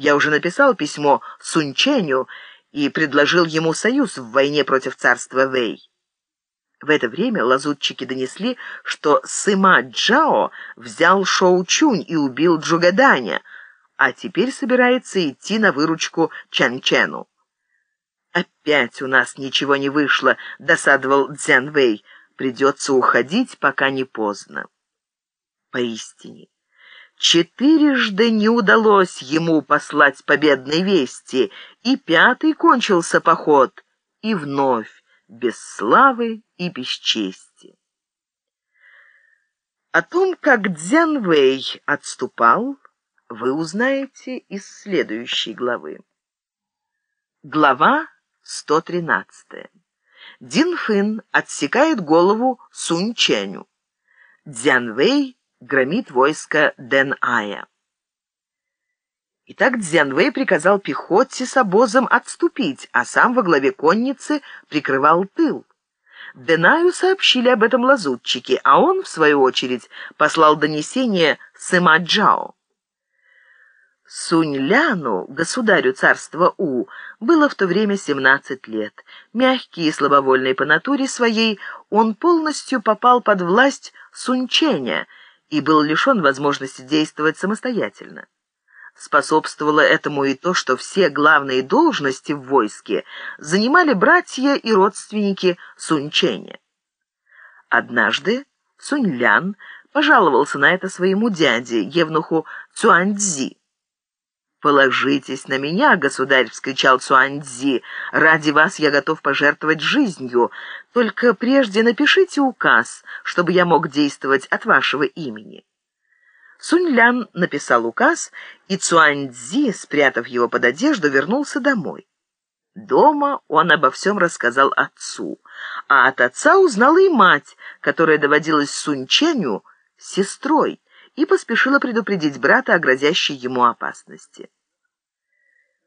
Я уже написал письмо Сунченю и предложил ему союз в войне против царства Вэй. В это время лазутчики донесли, что Сыма Джао взял Шоу Чунь и убил Джугаданя, а теперь собирается идти на выручку Чан Чену. «Опять у нас ничего не вышло», — досадовал Цзян Вэй. «Придется уходить, пока не поздно». Поистине, четырежды не удалось ему послать победной вести, и пятый кончился поход, и вновь без славы и без чести. О том, как Дзян Вэй отступал, вы узнаете из следующей главы. Глава 113. Дин Фын отсекает голову Сунь Ченю. Дзян Вэй громит войско Дэн Ая. Итак, Дзян Вэй приказал пехоте с обозом отступить, а сам во главе конницы прикрывал тыл. Денаю сообщили об этом лазутчики, а он, в свою очередь, послал донесение Сыма Джао. Сунь-Ляну, государю царства У, было в то время 17 лет. Мягкий и слабовольный по натуре своей, он полностью попал под власть Сунь-Ченя и был лишен возможности действовать самостоятельно. Способствовало этому и то, что все главные должности в войске занимали братья и родственники Сунь-Ченя. Однажды Сунь-Лян пожаловался на это своему дяде, евнуху Цюаньцзи. «Положитесь на меня, государь!» — вскричал Цуаньцзи. «Ради вас я готов пожертвовать жизнью. Только прежде напишите указ, чтобы я мог действовать от вашего имени». Сунь-Лян написал указ, и Цуаньцзи, спрятав его под одежду, вернулся домой. Дома он обо всем рассказал отцу, а от отца узнала и мать, которая доводилась Сунь-Ченю сестрой, и поспешила предупредить брата о грозящей ему опасности.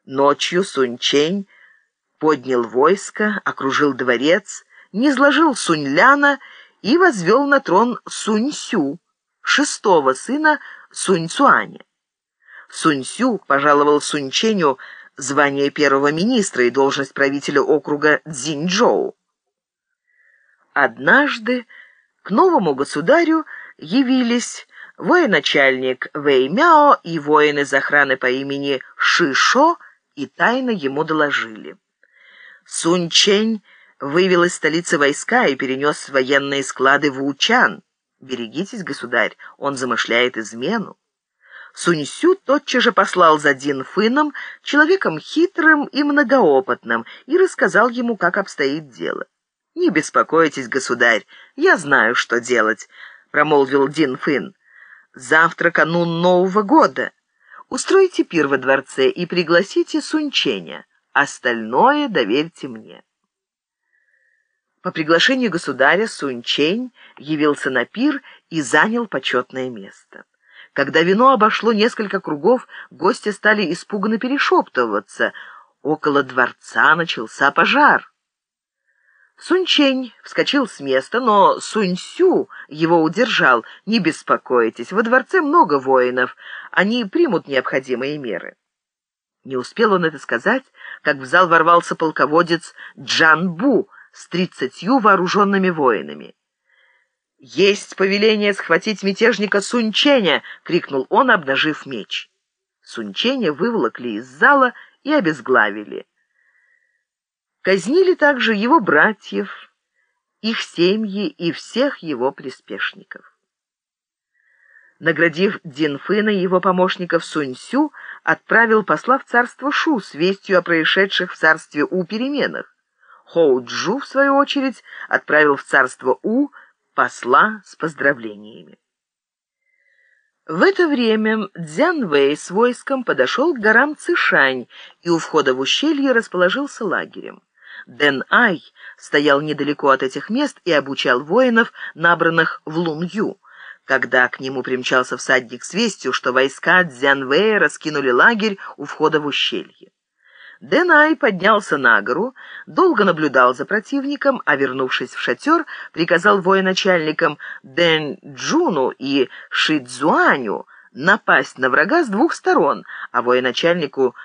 Ночью Сунь-Чень поднял войско, окружил дворец, низложил Сунь-Ляна и возвел на трон Сунь-Сю, шестого сына Сунь-Цуаня. Сунь-Сю пожаловал Сунь-Ченю звание первого министра и должность правителя округа Цзиньчжоу. Однажды к новому государю явились военачальник Вэй Мяо и воин из охраны по имени Шишо и тайно ему доложили. Сунь Чень вывел из столицы войска и перенес военные склады в Учан. Берегитесь, государь, он замышляет измену. Сунь Сю тотчас же послал за Дин Фыном, человеком хитрым и многоопытным, и рассказал ему, как обстоит дело. «Не беспокойтесь, государь, я знаю, что делать», — промолвил Дин Фын. Завтра канун Нового года. Устройте пир во дворце и пригласите Сунченя. Остальное доверьте мне». По приглашению государя Сунчень явился на пир и занял почетное место. Когда вино обошло несколько кругов, гости стали испуганно перешептываться. Около дворца начался пожар. Сунчень вскочил с места, но Суньсю его удержал. «Не беспокойтесь, во дворце много воинов, они примут необходимые меры». Не успел он это сказать, как в зал ворвался полководец Джанбу с тридцатью вооруженными воинами. «Есть повеление схватить мятежника Сунченя!» — крикнул он, обнажив меч. Сунченя выволокли из зала и обезглавили. Казнили также его братьев, их семьи и всех его приспешников. Наградив Динфына и его помощников Суньсю, отправил посла в царство Шу с вестью о происшедших в царстве У переменах. Хоу-Джу, в свою очередь, отправил в царство У посла с поздравлениями. В это время Дзян Вэй с войском подошел к горам Цишань и у входа в ущелье расположился лагерем. Дэн Ай стоял недалеко от этих мест и обучал воинов, набранных в Лун-Ю. Когда к нему примчался всадник с вестью, что войска Дзянвэя раскинули лагерь у входа в ущелье. Дэнай поднялся на гору, долго наблюдал за противником, а, вернувшись в шатер, приказал военачальникам Дэн Джуну и Шидзуаню напасть на врага с двух сторон, а военачальнику